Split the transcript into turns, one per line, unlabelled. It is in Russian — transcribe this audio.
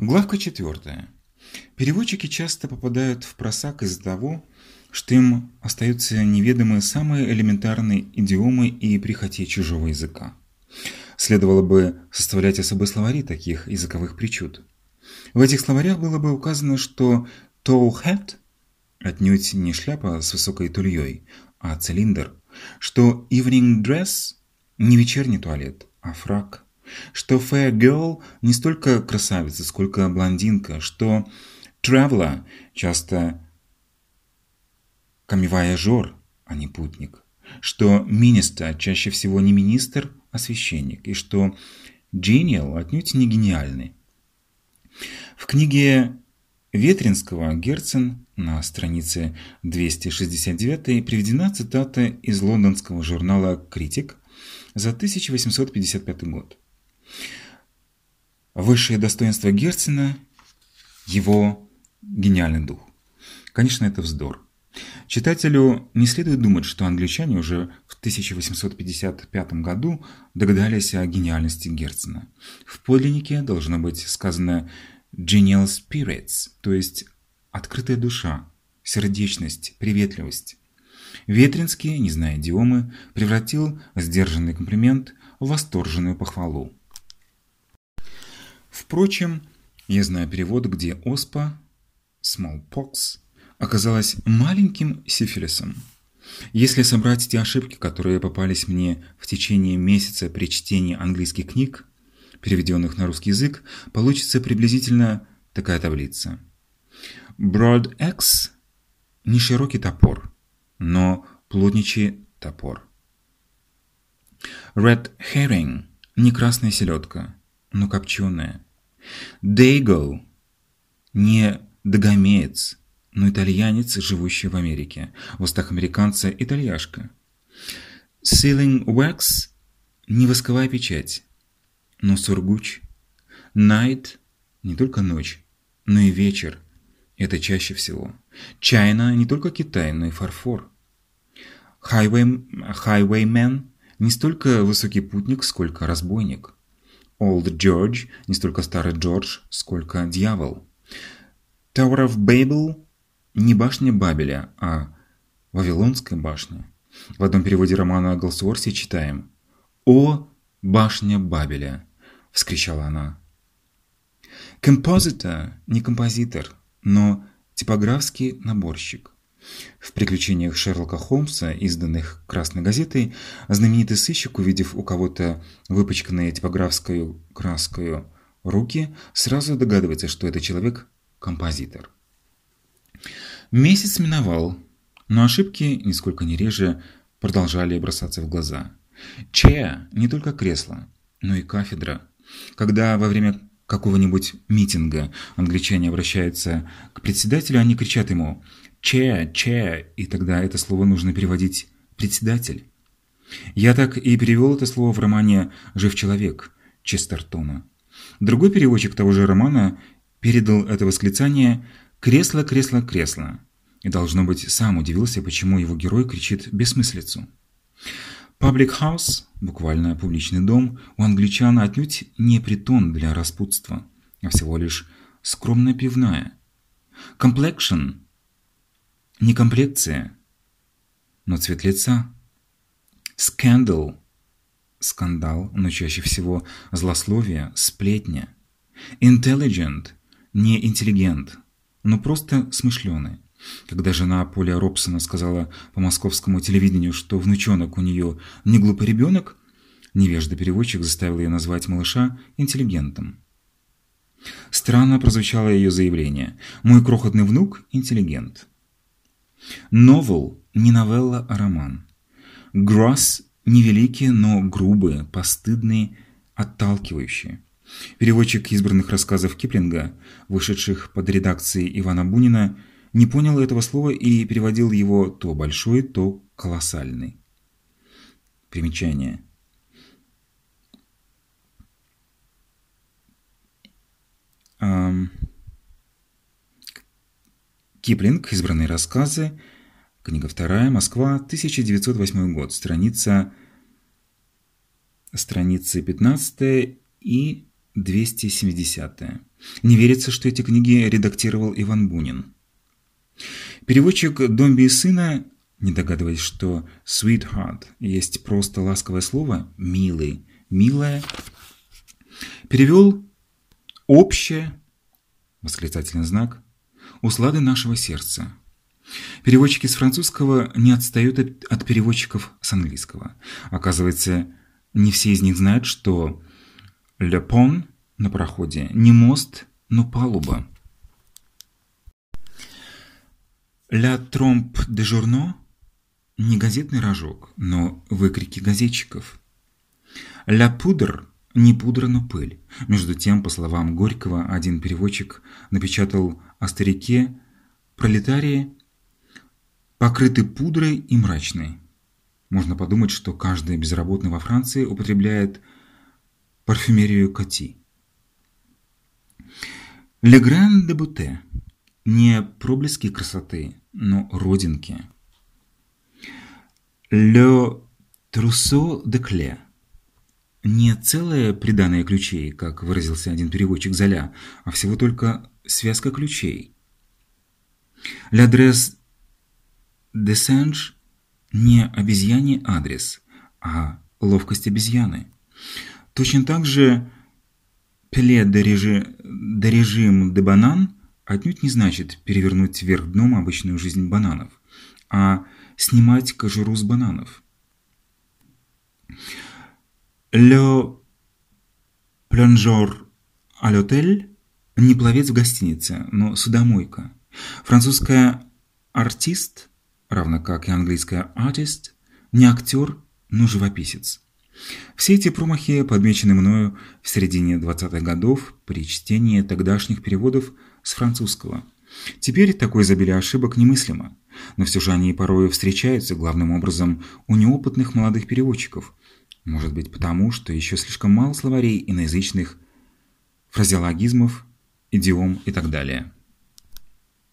Главка четвертая. Переводчики часто попадают в просак из-за того, что им остаются неведомы самые элементарные идиомы и прихоти чужого языка. Следовало бы составлять особые словари таких языковых причуд. В этих словарях было бы указано, что tall hat отнюдь не шляпа с высокой тульей, а цилиндр, что evening dress не вечерний туалет, а фрак, что fair girl не столько красавица, сколько блондинка, что traveler часто камевояжер, а не путник, что министр чаще всего не министр, а священник, и что genial отнюдь не гениальный. В книге Ветринского Герцен на странице 269 приведена цитата из лондонского журнала «Критик» за 1855 год. Высшее достоинство Герцена – его гениальный дух. Конечно, это вздор. Читателю не следует думать, что англичане уже в 1855 году догадались о гениальности Герцена. В подлиннике должно быть сказано «genial spirits», то есть «открытая душа», «сердечность», «приветливость». Ветринский, не зная идиомы, превратил сдержанный комплимент в восторженную похвалу. Впрочем, я знаю перевод, где оспа, smallpox, оказалась маленьким сифилисом. Если собрать те ошибки, которые попались мне в течение месяца при чтении английских книг, переведенных на русский язык, получится приблизительно такая таблица. Broad X – не широкий топор, но плотничий топор. Red Herring – не красная селедка, но копченая. Dago – не догомеец, но итальянец, живущий в Америке. В устах американца – итальяшка. Sealing Wax – не восковая печать, но сургуч. Night – не только ночь, но и вечер. Это чаще всего. Чайна – не только Китай, но и фарфор. Highway, highwayman – не столько высокий путник, сколько разбойник. Old George – не столько старый Джордж, сколько дьявол. Tower of Babel – не башня Бабеля, а Вавилонская башня. В одном переводе романа Голсуорси читаем «О, башня Бабеля!» – вскричала она. Композитор – не композитор, но типографский наборщик. В «Приключениях Шерлока Холмса», изданных «Красной газетой», знаменитый сыщик, увидев у кого-то выпачканные типографской краской руки, сразу догадывается, что это человек – композитор. Месяц миновал, но ошибки, нисколько не реже, продолжали бросаться в глаза. Чея – не только кресло, но и кафедра. Когда во время какого-нибудь митинга англичане обращаются к председателю, они кричат ему «че, че», и тогда это слово нужно переводить «председатель». Я так и перевел это слово в романе «Жив человек» Честертона. Другой переводчик того же романа передал это восклицание «кресло, кресло, кресло» и, должно быть, сам удивился, почему его герой кричит бессмыслицу. Паблик хаус, буквально публичный дом, у англичан отнюдь не притон для распутства, а всего лишь скромная пивная. Complexion – не комплекция, но цвет лица. Scandal – скандал, но чаще всего злословие, сплетня. Intelligent – не интеллигент, но просто смышленый. Когда жена Поля Робсона сказала по московскому телевидению, что внучонок у нее не глупый ребенок, невежда переводчик заставил ее назвать малыша интеллигентом. Странно прозвучало ее заявление. «Мой крохотный внук – интеллигент». Новел – не новелла, а роман. Гросс – невеликие, но грубые, постыдные, отталкивающие. Переводчик избранных рассказов Киплинга, вышедших под редакцией Ивана Бунина, не понял этого слова и переводил его то большой, то колоссальный. Примечание. Киплинг. Избранные рассказы. Книга вторая. Москва. 1908 год. Страница... Страницы 15 и 270. Не верится, что эти книги редактировал Иван Бунин. Переводчик Домби и сына, не догадываясь, что «sweetheart» есть просто ласковое слово «милый», «милая», перевел «общее», восклицательный знак, «услады нашего сердца». Переводчики с французского не отстают от переводчиков с английского. Оказывается, не все из них знают, что «le pont» на пароходе не мост, но палуба. «La trompe de journaux» не газетный рожок, но выкрики газетчиков. «La poudre» не пудра, но пыль. Между тем, по словам Горького, один переводчик напечатал о старике пролетарии покрыты пудрой и мрачной. Можно подумать, что каждый безработный во Франции употребляет парфюмерию Коти. «Le Grand de Beauté» – не проблески красоты, но родинки. «Le Trousseau de Clé» – не целое приданное ключей, как выразился один переводчик Золя, а всего только связка ключей. «L'adresse Десенж не обезьяний адрес, а ловкость обезьяны. Точно так же «пеле де, режи, де режим де банан» отнюдь не значит перевернуть вверх дном обычную жизнь бананов, а снимать кожуру с бананов. «Le plongeur à l'hôtel» – не пловец в гостинице, но судомойка. Французская «артист» равно как и английская artist, не актер, но живописец. Все эти промахи подмечены мною в середине 20-х годов при чтении тогдашних переводов с французского. Теперь такое изобилие ошибок немыслимо, но все же они порою встречаются главным образом у неопытных молодых переводчиков. Может быть потому, что еще слишком мало словарей иноязычных, фразеологизмов, идиом и так далее.